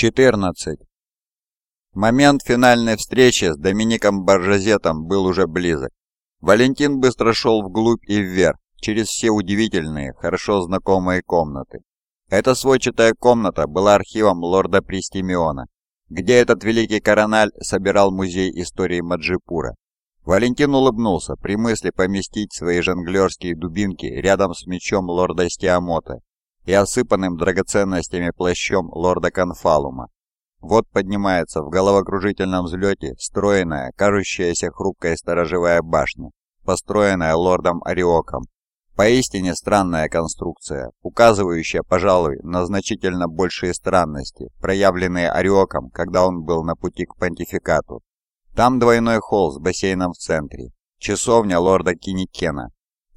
14. Момент финальной встречи с Домиником Баржазетом был уже близок. Валентин быстро шел вглубь и вверх, через все удивительные, хорошо знакомые комнаты. Эта сводчатая комната была архивом лорда Пристимиона, где этот великий корональ собирал музей истории Маджипура. Валентин улыбнулся при мысли поместить свои жонглерские дубинки рядом с мечом лорда Стиамота и осыпанным драгоценностями плащом лорда Конфалума. Вот поднимается в головокружительном взлете стройная, кажущаяся хрупкая сторожевая башня, построенная лордом Ариоком. Поистине странная конструкция, указывающая, пожалуй, на значительно большие странности, проявленные Ариоком, когда он был на пути к понтификату. Там двойной холл с бассейном в центре, часовня лорда Киникена,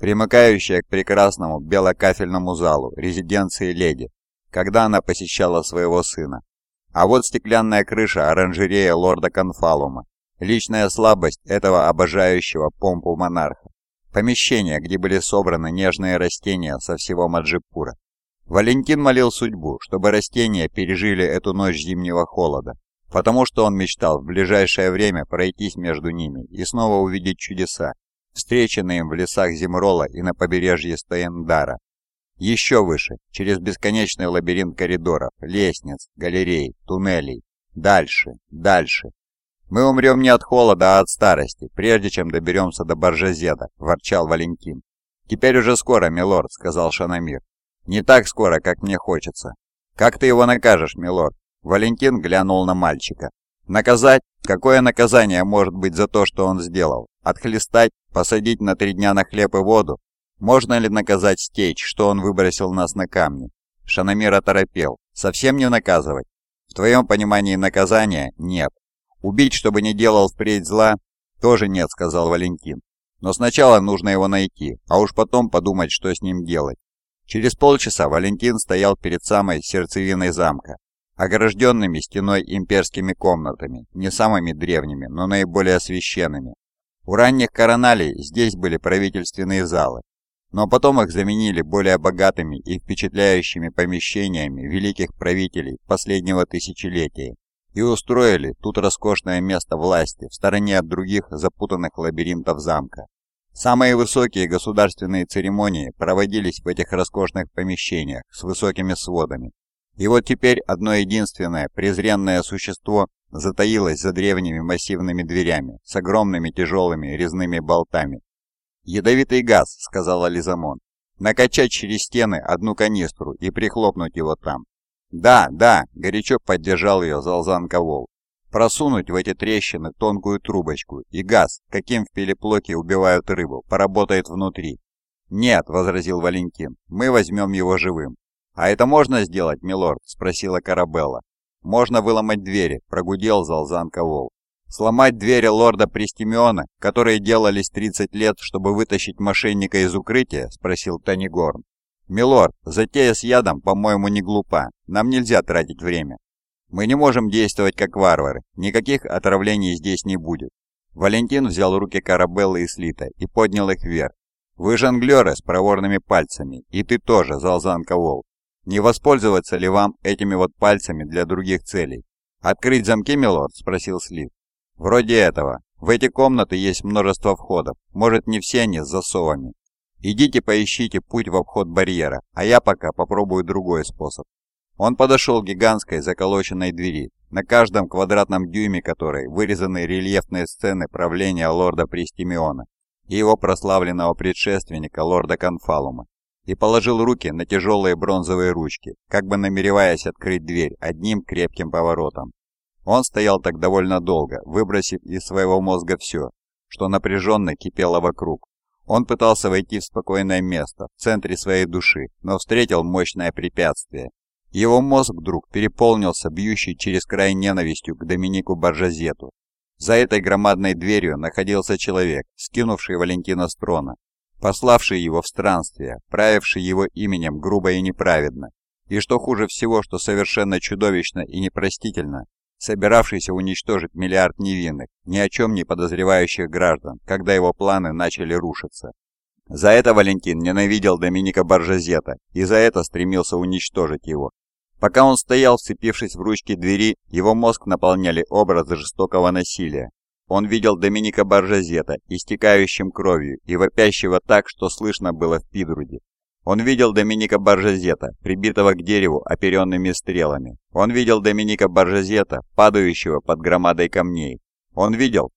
примыкающая к прекрасному белокафельному залу резиденции леди, когда она посещала своего сына. А вот стеклянная крыша оранжерея лорда Конфалума, личная слабость этого обожающего помпу монарха. Помещение, где были собраны нежные растения со всего Маджипура. Валентин молил судьбу, чтобы растения пережили эту ночь зимнего холода, потому что он мечтал в ближайшее время пройтись между ними и снова увидеть чудеса, встреченные им в лесах Зимрола и на побережье Стоендара. Еще выше, через бесконечный лабиринт коридоров, лестниц, галерей, туннелей. Дальше, дальше. «Мы умрем не от холода, а от старости, прежде чем доберемся до Баржазеда», – ворчал Валентин. «Теперь уже скоро, милорд», – сказал Шанамир. «Не так скоро, как мне хочется». «Как ты его накажешь, милорд?» Валентин глянул на мальчика. «Наказать? Какое наказание может быть за то, что он сделал? Отхлестать? Посадить на три дня на хлеб и воду? Можно ли наказать Стейч, что он выбросил нас на камни? Шанамир оторопел. Совсем не наказывать? В твоем понимании наказания нет. Убить, чтобы не делал впредь зла, тоже нет, сказал Валентин. Но сначала нужно его найти, а уж потом подумать, что с ним делать. Через полчаса Валентин стоял перед самой сердцевиной замка, огражденными стеной имперскими комнатами, не самыми древними, но наиболее священными. У ранних короналей здесь были правительственные залы, но потом их заменили более богатыми и впечатляющими помещениями великих правителей последнего тысячелетия и устроили тут роскошное место власти в стороне от других запутанных лабиринтов замка. Самые высокие государственные церемонии проводились в этих роскошных помещениях с высокими сводами. И вот теперь одно единственное презренное существо затаилось за древними массивными дверями с огромными тяжелыми резными болтами «Ядовитый газ», — сказала Лизамон. «Накачать через стены одну канистру и прихлопнуть его там». «Да, да», — горячо поддержал ее Залзан Ковол. «Просунуть в эти трещины тонкую трубочку, и газ, каким в пелеплоке убивают рыбу, поработает внутри». «Нет», — возразил Валентин, — «мы возьмем его живым». «А это можно сделать, милорд?» — спросила Карабелла. «Можно выломать двери», — прогудел Залзан Ковол. Сломать двери лорда Пристимиона, которые делались 30 лет, чтобы вытащить мошенника из укрытия, спросил Танигорн. Милорд, затея с ядом, по-моему, не глупа. Нам нельзя тратить время. Мы не можем действовать как варвары. Никаких отравлений здесь не будет. Валентин взял руки Карабеллы и Слита и поднял их вверх. Вы жонглеры с проворными пальцами, и ты тоже, Залзан Ковол. Не воспользоваться ли вам этими вот пальцами для других целей? «Открыть замки, милорд?» – спросил Слит. Вроде этого. В эти комнаты есть множество входов. Может, не все они с засовами. Идите поищите путь в обход барьера, а я пока попробую другой способ. Он подошел к гигантской заколоченной двери, на каждом квадратном дюйме которой вырезаны рельефные сцены правления лорда Пристимиона и его прославленного предшественника лорда Конфалума, и положил руки на тяжелые бронзовые ручки, как бы намереваясь открыть дверь одним крепким поворотом. Он стоял так довольно долго, выбросив из своего мозга все, что напряженно кипело вокруг. Он пытался войти в спокойное место, в центре своей души, но встретил мощное препятствие. Его мозг вдруг переполнился бьющей через край ненавистью к Доминику Баржазету. За этой громадной дверью находился человек, скинувший Валентина с трона, пославший его в странствие, правивший его именем грубо и неправедно. И что хуже всего, что совершенно чудовищно и непростительно, собиравшийся уничтожить миллиард невинных, ни о чем не подозревающих граждан, когда его планы начали рушиться. За это Валентин ненавидел Доминика Баржазета и за это стремился уничтожить его. Пока он стоял, вцепившись в ручки двери, его мозг наполняли образы жестокого насилия. Он видел Доминика Баржазета, истекающим кровью и вопящего так, что слышно было в Пидруде. Он видел Доминика Баржазета, прибитого к дереву оперенными стрелами. Он видел Доминика Баржазета, падающего под громадой камней. Он видел...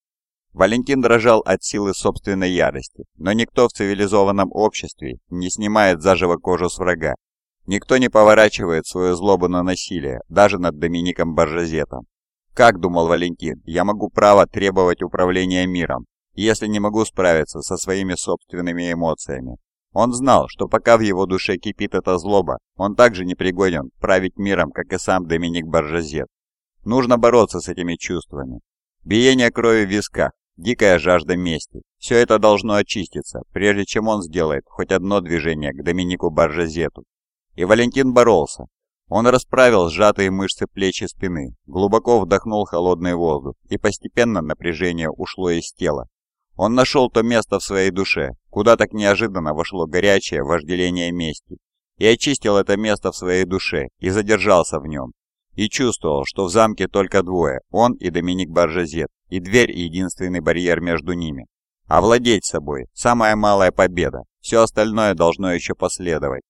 Валентин дрожал от силы собственной ярости, но никто в цивилизованном обществе не снимает заживо кожу с врага. Никто не поворачивает свою злобу на насилие, даже над Домиником Баржазетом. Как, думал Валентин, я могу право требовать управления миром, если не могу справиться со своими собственными эмоциями? Он знал, что пока в его душе кипит эта злоба, он также не пригоден править миром, как и сам Доминик Баржазет. Нужно бороться с этими чувствами. Биение крови в висках, дикая жажда мести. Все это должно очиститься, прежде чем он сделает хоть одно движение к Доминику Баржазету. И Валентин боролся. Он расправил сжатые мышцы плеч и спины, глубоко вдохнул холодный воздух, и постепенно напряжение ушло из тела. Он нашел то место в своей душе, куда так неожиданно вошло горячее вожделение мести, и очистил это место в своей душе, и задержался в нем, и чувствовал, что в замке только двое, он и Доминик Баржазет, и дверь единственный барьер между ними. Овладеть собой – самая малая победа, все остальное должно еще последовать.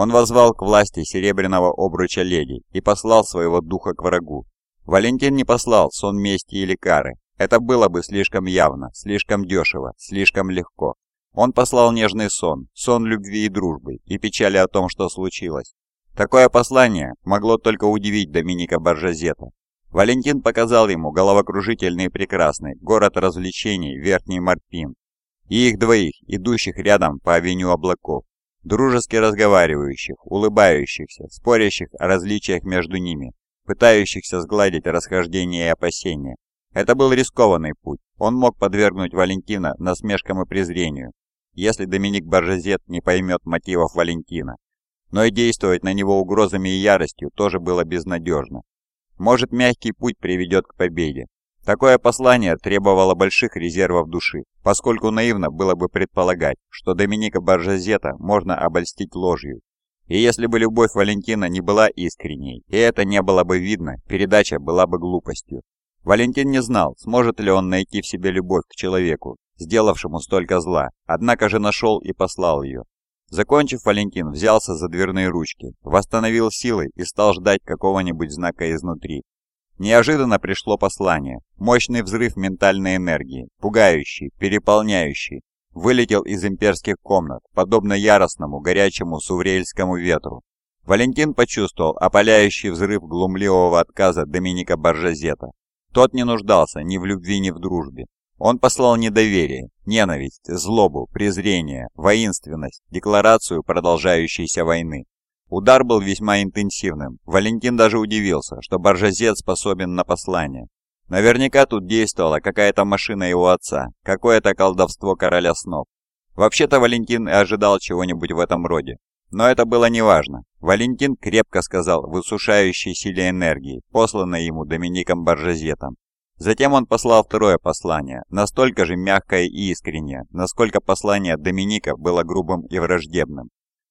Он возвал к власти серебряного обруча леди и послал своего духа к врагу. Валентин не послал сон мести или кары. Это было бы слишком явно, слишком дешево, слишком легко. Он послал нежный сон, сон любви и дружбы, и печали о том, что случилось. Такое послание могло только удивить Доминика Баржазета. Валентин показал ему головокружительный и прекрасный город развлечений Верхний Марпин и их двоих, идущих рядом по авеню облаков дружески разговаривающих, улыбающихся, спорящих о различиях между ними, пытающихся сгладить расхождения и опасения. Это был рискованный путь. Он мог подвергнуть Валентина насмешкам и презрению, если Доминик Баржазет не поймет мотивов Валентина. Но и действовать на него угрозами и яростью тоже было безнадежно. Может, мягкий путь приведет к победе, Такое послание требовало больших резервов души, поскольку наивно было бы предполагать, что Доминика Баржазета можно обольстить ложью. И если бы любовь Валентина не была искренней, и это не было бы видно, передача была бы глупостью. Валентин не знал, сможет ли он найти в себе любовь к человеку, сделавшему столько зла, однако же нашел и послал ее. Закончив, Валентин взялся за дверные ручки, восстановил силы и стал ждать какого-нибудь знака изнутри, Неожиданно пришло послание. Мощный взрыв ментальной энергии, пугающий, переполняющий, вылетел из имперских комнат, подобно яростному, горячему суврельскому ветру. Валентин почувствовал опаляющий взрыв глумливого отказа Доминика Баржазета. Тот не нуждался ни в любви, ни в дружбе. Он послал недоверие, ненависть, злобу, презрение, воинственность, декларацию продолжающейся войны. Удар был весьма интенсивным. Валентин даже удивился, что Баржазет способен на послание. Наверняка тут действовала какая-то машина его отца, какое-то колдовство короля снов. Вообще-то Валентин и ожидал чего-нибудь в этом роде. Но это было неважно. Валентин крепко сказал в усушающей силе энергии, посланной ему Домиником Баржазетом. Затем он послал второе послание, настолько же мягкое и искреннее, насколько послание Доминика было грубым и враждебным.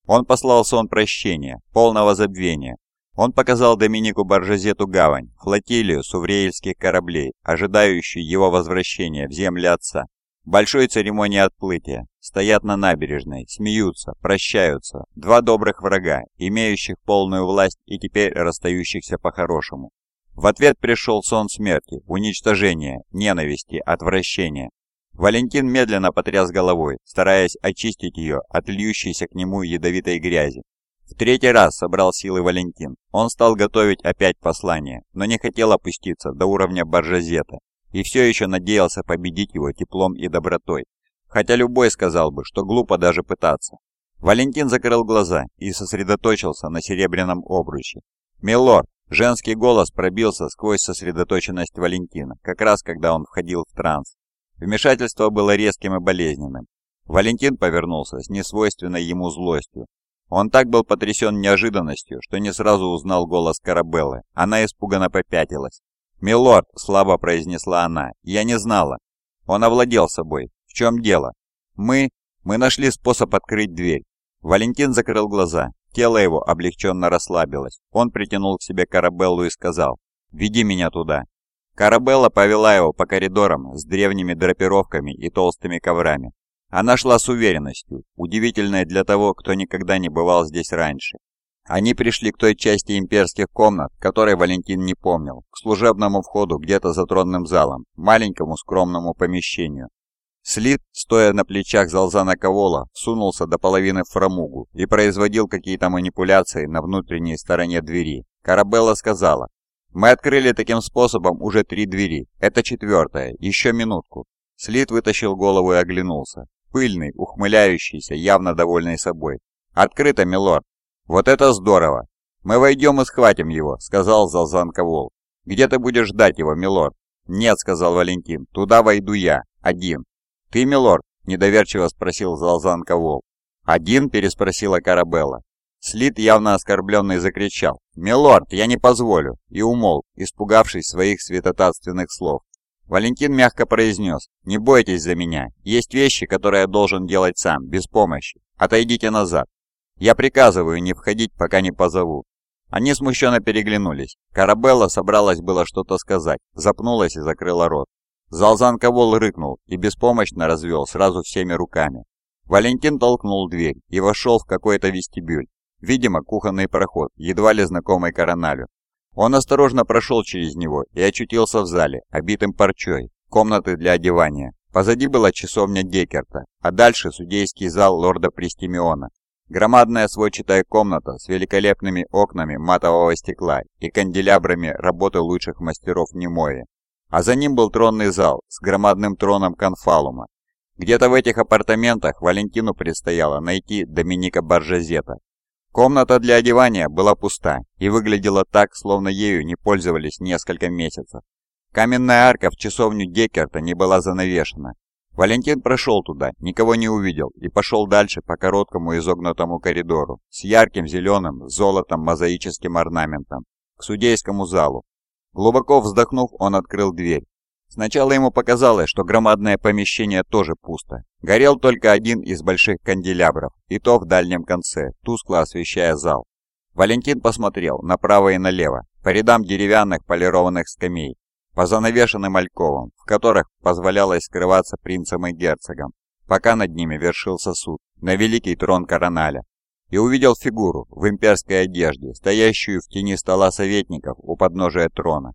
Он послал сон прощения, полного забвения. Он показал Доминику Баржазету гавань, флотилию сувреильских кораблей, ожидающую его возвращения в земли отца. Большой церемонии отплытия. Стоят на набережной, смеются, прощаются. Два добрых врага, имеющих полную власть и теперь расстающихся по-хорошему. В ответ пришел сон смерти, уничтожения, ненависти, отвращения. Валентин медленно потряс головой, стараясь очистить ее от льющейся к нему ядовитой грязи. В третий раз собрал силы Валентин. Он стал готовить опять послание, но не хотел опуститься до уровня Баржазета и все еще надеялся победить его теплом и добротой. Хотя любой сказал бы, что глупо даже пытаться. Валентин закрыл глаза и сосредоточился на серебряном обруче. «Милорд!» Женский голос пробился сквозь сосредоточенность Валентина, как раз когда он входил в транс. Вмешательство было резким и болезненным. Валентин повернулся с несвойственной ему злостью. Он так был потрясен неожиданностью, что не сразу узнал голос Карабеллы. Она испуганно попятилась. «Милорд», — слабо произнесла она, — «я не знала». Он овладел собой. «В чем дело?» «Мы... мы нашли способ открыть дверь». Валентин закрыл глаза. Тело его облегченно расслабилось. Он притянул к себе Карабеллу и сказал «Веди меня туда». Карабелла повела его по коридорам с древними драпировками и толстыми коврами. Она шла с уверенностью, удивительной для того, кто никогда не бывал здесь раньше. Они пришли к той части имперских комнат, которой Валентин не помнил, к служебному входу где-то за тронным залом, маленькому скромному помещению. Слит, стоя на плечах Залзана Ковола, сунулся до половины в фрамугу и производил какие-то манипуляции на внутренней стороне двери. Карабелла сказала, «Мы открыли таким способом уже три двери. Это четвертая. Еще минутку». Слит вытащил голову и оглянулся. Пыльный, ухмыляющийся, явно довольный собой. «Открыто, милорд!» «Вот это здорово! Мы войдем и схватим его», — сказал Залзан Ковол. «Где ты будешь ждать его, милорд?» «Нет», — сказал Валентин, — «туда войду я, один». «Ты, милорд?» — недоверчиво спросил Залзан Ковол. «Один?» — переспросила Карабелла. Слит, явно оскорбленный, закричал. «Милорд, я не позволю!» и умолк, испугавшись своих святотатственных слов. Валентин мягко произнес. «Не бойтесь за меня. Есть вещи, которые я должен делать сам, без помощи. Отойдите назад. Я приказываю не входить, пока не позову». Они смущенно переглянулись. Карабелла собралась было что-то сказать, запнулась и закрыла рот. Залзан Ковол рыкнул и беспомощно развел сразу всеми руками. Валентин толкнул дверь и вошел в какой-то вестибюль. Видимо, кухонный проход, едва ли знакомый Короналю. Он осторожно прошел через него и очутился в зале, обитым парчой, комнаты для одевания. Позади была часовня Декерта, а дальше судейский зал лорда Пристимиона, Громадная сводчатая комната с великолепными окнами матового стекла и канделябрами работы лучших мастеров Немои. А за ним был тронный зал с громадным троном конфалума. Где-то в этих апартаментах Валентину предстояло найти Доминика Баржазета. Комната для одевания была пуста и выглядела так, словно ею не пользовались несколько месяцев. Каменная арка в часовню Деккерта не была занавешена, Валентин прошел туда, никого не увидел и пошел дальше по короткому изогнутому коридору с ярким зеленым золотом мозаическим орнаментом к судейскому залу. Глубоко вздохнув, он открыл дверь. Сначала ему показалось, что громадное помещение тоже пусто. Горел только один из больших канделябров, и то в дальнем конце, тускло освещая зал. Валентин посмотрел направо и налево, по рядам деревянных полированных скамей, по занавешенным альковам, в которых позволялось скрываться принцам и герцогам, пока над ними вершился суд, на великий трон Короналя, и увидел фигуру в имперской одежде, стоящую в тени стола советников у подножия трона.